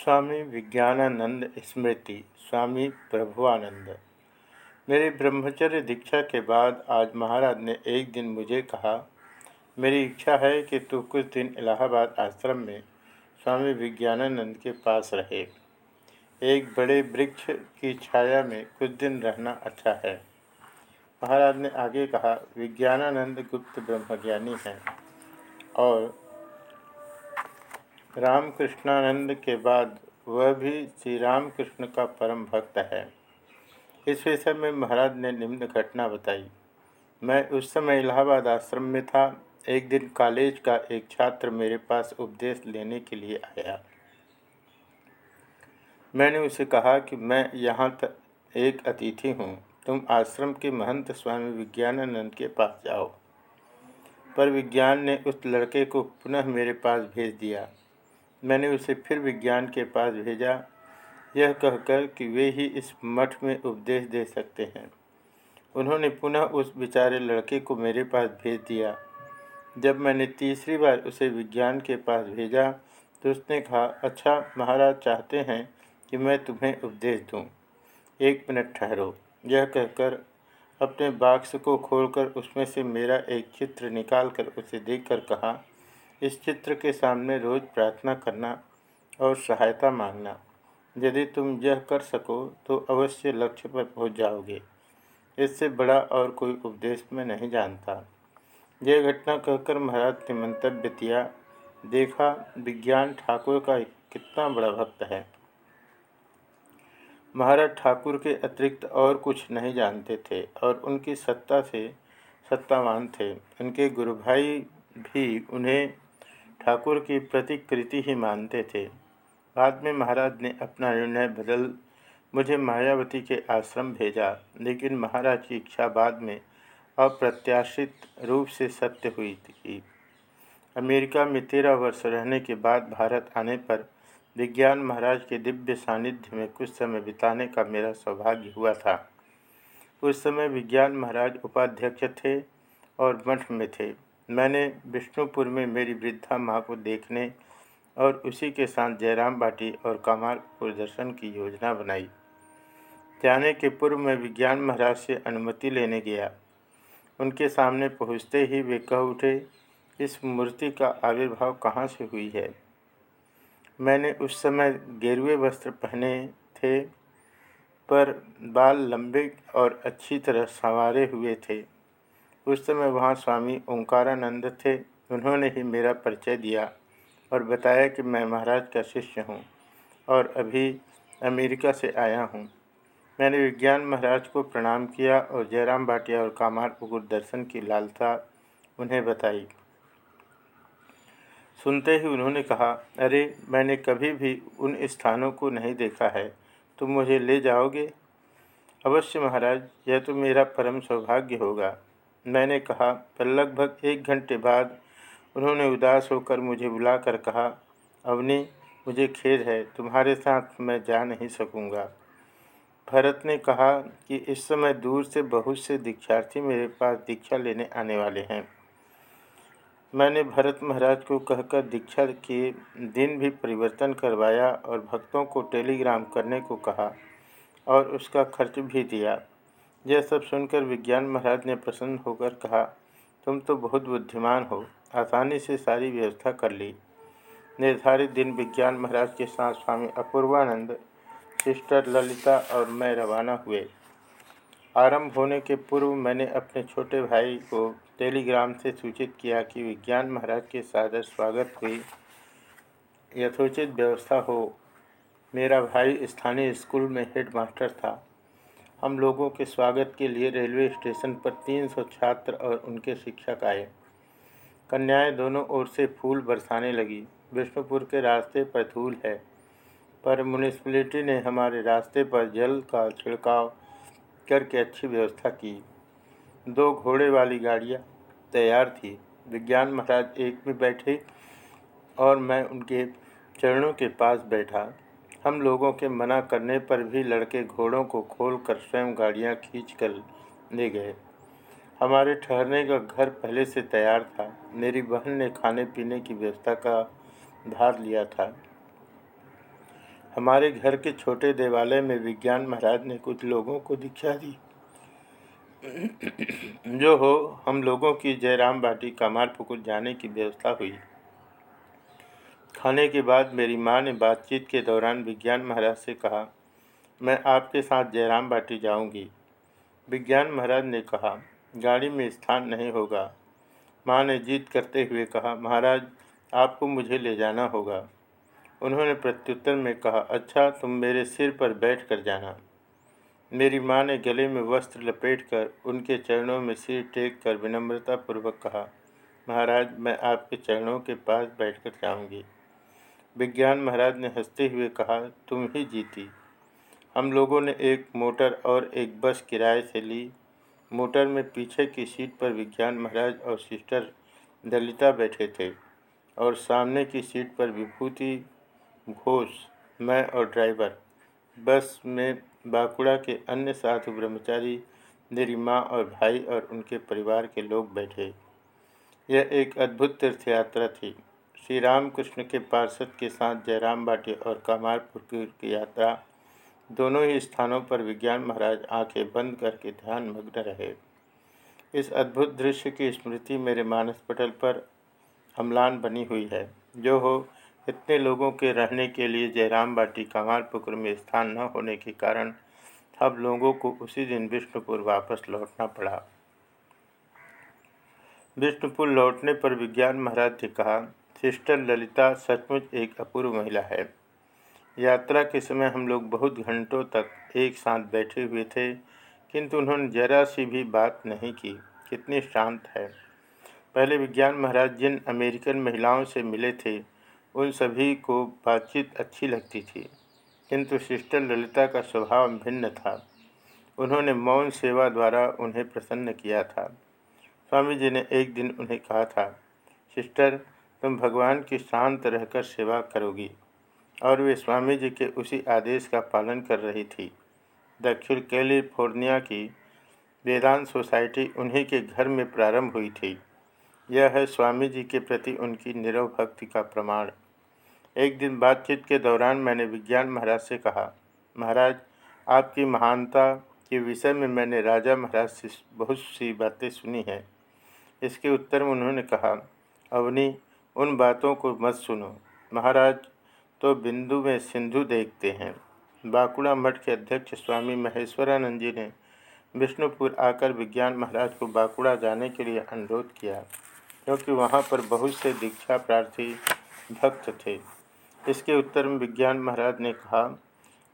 स्वामी विज्ञानानंद स्मृति, स्वामी प्रभुआनंद। मेरी ब्रह्मचर्य दीक्षा के बाद आज महाराज ने एक दिन मुझे कहा, मेरी इच्छा है कि तू कुछ दिन इलाहाबाद आश्रम में स्वामी विज्ञानानंद के पास रहे। एक बड़े वृक्ष की छाया में कुछ दिन रहना अच्छा है। महाराज ने आगे कहा, विज्ञानानंद गुप्त ब्रह्मज्ञानी हैं और रामकृष्णानंद के बाद वह भी श्री रामकृष्ण का परम भक्त है। इस विषय में महाराज ने निम्न घटना बताई। मैं उस समय इलाहाबाद आश्रम में था। एक दिन कॉलेज का एक छात्र मेरे पास उपदेश लेने के लिए आया। मैंने उसे कहा कि मैं यहाँ तक एक अतिथि हूँ। तुम आश्रम के महंत स्वामी विज्ञानानंद के पास जाओ। पर विज्ञान ने उस लड़के को पुनः मेरे पास भेज दिया। मैंने उसे फिर विज्ञान के पास भेजा। यह कहकर कि वे ही इस मठ में उपदेश दे सकते हैं। उन्होंने पुनः उस बेचारे लड़के को मेरे पास भेज दिया। जब मैंने तीसरी बार उसे विज्ञान के पास भेजा तो उसने कहा अच्छा महाराज चाहते हैं कि मैं तुम्हें उपदेश दूँ। एक मिनट ठहरो। यह कहकर अपने बाक्स को खोलकर उसमें से मेरा एक चित्र निकालकर उसे देखकर कहा इस चित्र के सामने रोज़ प्रार्थना करना और सहायता मांगना। यदि तुम यह कर सको तो अवश्य लक्ष्य पर पहुँच जाओगे। इससे बड़ा और कोई उपदेश मैं नहीं जानता। यह घटना कहकर महाराज ने मंतव्य दिया, देखा, विज्ञान ठाकुर का कितना बड़ा भक्त है। महाराज ठाकुर के अतिरिक्त और कुछ नहीं जानते थे और उनकी सत्ता से सत्तावान थे। उनके गुरु भाई भी उन्हें ठाकुर की प्रतिकृति ही मानते थे। बाद में महाराज ने अपना निर्णय बदल मुझे मायावती के आश्रम भेजा, लेकिन महाराज की इच्छा बाद में अप्रत्याशित रूप से सत्य हुई थी। अमेरिका में तेरह वर्ष रहने के बाद भारत आने पर विज्ञान महाराज के दिव्य सानिध्य में कुछ समय बिताने का मेरा सौभाग्य हुआ था। उस समय विज्ञान महाराज उपाध्यक्ष थे और मठ में थे। मैंने विष्णुपुर में मेरी वृद्धा माँ को देखने और उसी के साथ जयराम बाटी और कमालपुर दर्शन की योजना बनाई। जाने के पूर्व मैं विज्ञान महाराज से अनुमति लेने गया। उनके सामने पहुँचते ही वे कह उठे, इस मूर्ति का आविर्भाव कहाँ से हुई है? मैंने उस समय गेरुए वस्त्र पहने थे, पर बाल लंबे और अच्छी तरह संवारे हुए थे। उस समय वहाँ स्वामी ओंकारानंद थे। उन्होंने ही मेरा परिचय दिया और बताया कि मैं महाराज का शिष्य हूँ और अभी अमेरिका से आया हूँ। मैंने विज्ञान महाराज को प्रणाम किया और जयराम भाटिया और कामार पुकुर दर्शन की लालसा उन्हें बताई। सुनते ही उन्होंने कहा, अरे, मैंने कभी भी उन स्थानों को नहीं देखा है। तुम मुझे ले जाओगे? अवश्य महाराज, यह तो मेरा परम सौभाग्य होगा। मैंने कहा पर लगभग एक घंटे बाद उन्होंने उदास होकर मुझे बुलाकर कहा, अवनी, मुझे खेद है, तुम्हारे साथ मैं जा नहीं सकूँगा। भरत ने कहा कि इस समय दूर से बहुत से दीक्षार्थी मेरे पास दीक्षा लेने आने वाले हैं। मैंने भरत महाराज को कहकर दीक्षा के दिन भी परिवर्तन करवाया और भक्तों को टेलीग्राम करने को कहा और उसका खर्च भी दिया। यह सब सुनकर विज्ञान महाराज ने प्रसन्न होकर कहा, तुम तो बहुत बुद्धिमान हो, आसानी से सारी व्यवस्था कर ली। निर्धारित दिन विज्ञान महाराज के साथ स्वामी अपूर्वानंद, सिस्टर ललिता और मैं रवाना हुए। आरंभ होने के पूर्व मैंने अपने छोटे भाई को टेलीग्राम से सूचित किया कि विज्ञान महाराज के सादर स्वागत हुई यथोचित व्यवस्था हो। मेरा भाई स्थानीय स्कूल में हेडमास्टर था। हम लोगों के स्वागत के लिए रेलवे स्टेशन पर 300 छात्र और उनके शिक्षक आए। कन्याएँ दोनों ओर से फूल बरसाने लगी। विष्णुपुर के रास्ते पर धूल है, पर म्यूनिसपैलिटी ने हमारे रास्ते पर जल का छिड़काव करके अच्छी व्यवस्था की। दो घोड़े वाली गाड़ियाँ तैयार थी। विज्ञान महाराज एक में बैठे और मैं उनके चरणों के पास बैठा। हम लोगों के मना करने पर भी लड़के घोड़ों को खोलकर स्वयं गाड़ियाँ खींच कर ले गए। हमारे ठहरने का घर पहले से तैयार था। मेरी बहन ने खाने पीने की व्यवस्था का भार लिया था। हमारे घर के छोटे देवालय में विज्ञान महाराज ने कुछ लोगों को दीक्षा दी। जो हो, हम लोगों की जयराम बाटी कमालपुकुर जाने की व्यवस्था हुई। खाने के बाद मेरी माँ ने बातचीत के दौरान विज्ञान महाराज से कहा, मैं आपके साथ जयराम बाटी जाऊँगी। विज्ञान महाराज ने कहा, गाड़ी में स्थान नहीं होगा। माँ ने जीत करते हुए कहा, महाराज, आपको मुझे ले जाना होगा। उन्होंने प्रत्युत्तर में कहा अच्छा तुम मेरे सिर पर बैठ कर जाना। मेरी माँ ने गले में वस्त्र लपेटकर उनके चरणों में सिर टेक कर विनम्रतापूर्वक कहा, महाराज, मैं आपके चरणों के पास बैठकर जाऊँगी। विज्ञान महाराज ने हँसते हुए कहा, तुम ही जीती। हम लोगों ने एक मोटर और एक बस किराए से ली। मोटर में पीछे की सीट पर विज्ञान महाराज और सिस्टर दलिता बैठे थे और सामने की सीट पर विभूति, घोष, मैं और ड्राइवर। बस में बांकुड़ा के अन्य साधु ब्रह्मचारी, मेरी माँ और भाई और उनके परिवार के लोग बैठे। यह एक अद्भुत तीर्थ यात्रा थी। श्री रामकृष्ण के पार्षद के साथ जयराम बाटी और कामारपुर की यात्रा। दोनों ही स्थानों पर विज्ञान महाराज आँखें बंद करके ध्यान मग्न रहे। इस अद्भुत दृश्य की स्मृति मेरे मानस पटल पर अम्लान बनी हुई है। जो हो, इतने लोगों के रहने के लिए जयराम बाटी कमालपुकुर में स्थान न होने के कारण अब लोगों को उसी दिन विष्णुपुर वापस लौटना पड़ा। विष्णुपुर लौटने पर विज्ञान महाराज ने कहा सिस्टर ललिता सचमुच एक अपूर्व महिला है। यात्रा के समय हम लोग बहुत घंटों तक एक साथ बैठे हुए थे, किंतु उन्होंने जरा सी भी बात नहीं की। कितनी शांत है। पहले विज्ञान महाराज जिन अमेरिकन महिलाओं से मिले थे, उन सभी को बातचीत अच्छी लगती थी, किंतु सिस्टर ललिता का स्वभाव भिन्न था। उन्होंने मौन सेवा द्वारा उन्हें प्रसन्न किया था। स्वामी जी ने एक दिन उन्हें कहा था, सिस्टर तुम भगवान की शांत रहकर सेवा करोगी। और वे स्वामी जी के उसी आदेश का पालन कर रही थी। दक्षिण कैलिफ़ोर्निया की वेदांत सोसाइटी उन्हीं के घर में प्रारंभ हुई थी। यह है स्वामी जी के प्रति उनकी निरव भक्ति का प्रमाण। एक दिन बातचीत के दौरान मैंने विज्ञान महाराज से कहा, महाराज, आपकी महानता के विषय में मैंने राजा महाराज से बहुत सी बातें सुनी हैं। इसके उत्तर में उन्होंने कहा, अवनी उन बातों को मत सुनो। महाराज तो बिंदु में सिंधु देखते हैं। बांकुड़ा मठ के अध्यक्ष स्वामी महेश्वरानंद जी ने विष्णुपुर आकर विज्ञान महाराज को बांकुड़ा जाने के लिए अनुरोध किया, क्योंकि वहाँ पर बहुत से दीक्षा प्रार्थी भक्त थे। इसके उत्तर में विज्ञान महाराज ने कहा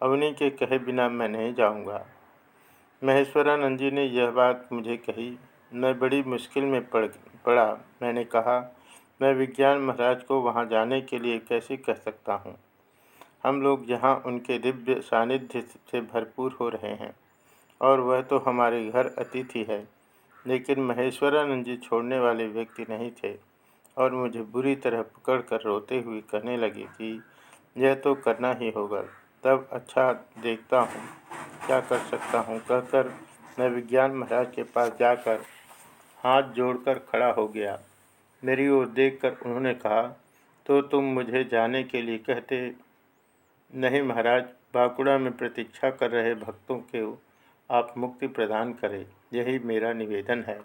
अवनी के कहे बिना मैं नहीं जाऊँगा। महेश्वरानंद जी ने यह बात मुझे कही। मैं बड़ी मुश्किल में पड़, पड़ा। मैंने कहा मैं विज्ञान महाराज को वहाँ जाने के लिए कैसे कह सकता हूँ? हम लोग यहाँ उनके दिव्य सानिध्य से भरपूर हो रहे हैं, और वह तो हमारे घर अतिथि है। लेकिन महेश्वरानंद जी छोड़ने वाले व्यक्ति नहीं थे, और मुझे बुरी तरह पकड़ कर रोते हुए कहने लगे कि, यह तो करना ही होगा। तब अच्छा देखता हूँ। क्या कर सकता हूँ? कहकर मैं विज्ञान महाराज के पास जाकर हाथ जोड़कर खड़ा हो गया। मेरी ओर देखकर उन्होंने कहा तो तुम मुझे जाने के लिए कहते नहीं महाराज, बांकुड़ा में प्रतीक्षा कर रहे भक्तों के आप मुक्ति प्रदान करें, यही मेरा निवेदन है।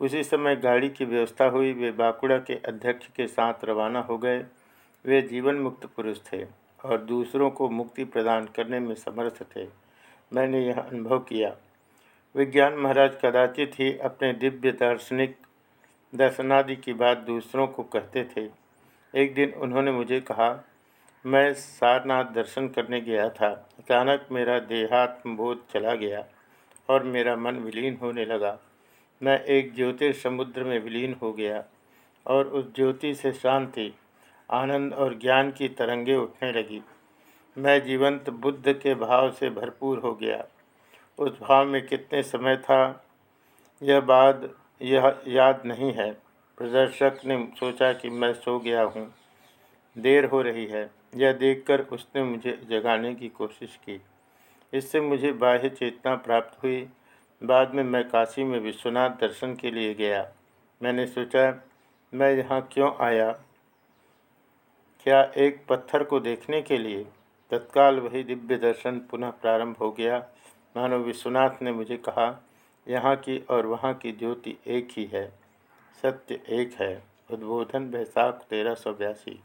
उसी समय गाड़ी की व्यवस्था हुई, वे बांकुड़ा के अध्यक्ष के साथ रवाना हो गए। वे जीवन मुक्त पुरुष थे और दूसरों को मुक्ति प्रदान करने में समर्थ थे। मैंने यह अनुभव किया। विज्ञान महाराज कदाचित ही अपने दिव्य दार्शनिक दर्शनादि की बात दूसरों को कहते थे। एक दिन उन्होंने मुझे कहा, मैं सारनाथ दर्शन करने गया था। अचानक मेरा देहात्म बोध चला गया और मेरा मन विलीन होने लगा। मैं एक ज्योतिष समुद्र में विलीन हो गया और उस ज्योति से शांति, आनंद और ज्ञान की तरंगे उठने लगी। मैं जीवंत बुद्ध के भाव से भरपूर हो गया। उस भाव में कितने समय था? यह बात यह याद नहीं है। प्रदर्शक ने सोचा कि मैं सो गया हूँ। देर हो रही है। यह देखकर उसने मुझे जगाने की कोशिश की। इससे मुझे बाह्य चेतना प्राप्त हुई। बाद में मैं काशी में विश्वनाथ दर्शन के लिए गया। मैंने सोचा, मैं यहाँ क्यों आया? क्या एक पत्थर को देखने के लिए? तत्काल वही दिव्य दर्शन पुनः प्रारंभ हो गया। मानो विश्वनाथ ने मुझे कहा यहाँ की और वहाँ की ज्योति एक ही है, सत्य एक है। उद्बोधन बैसाख तेरह सौ बयासी।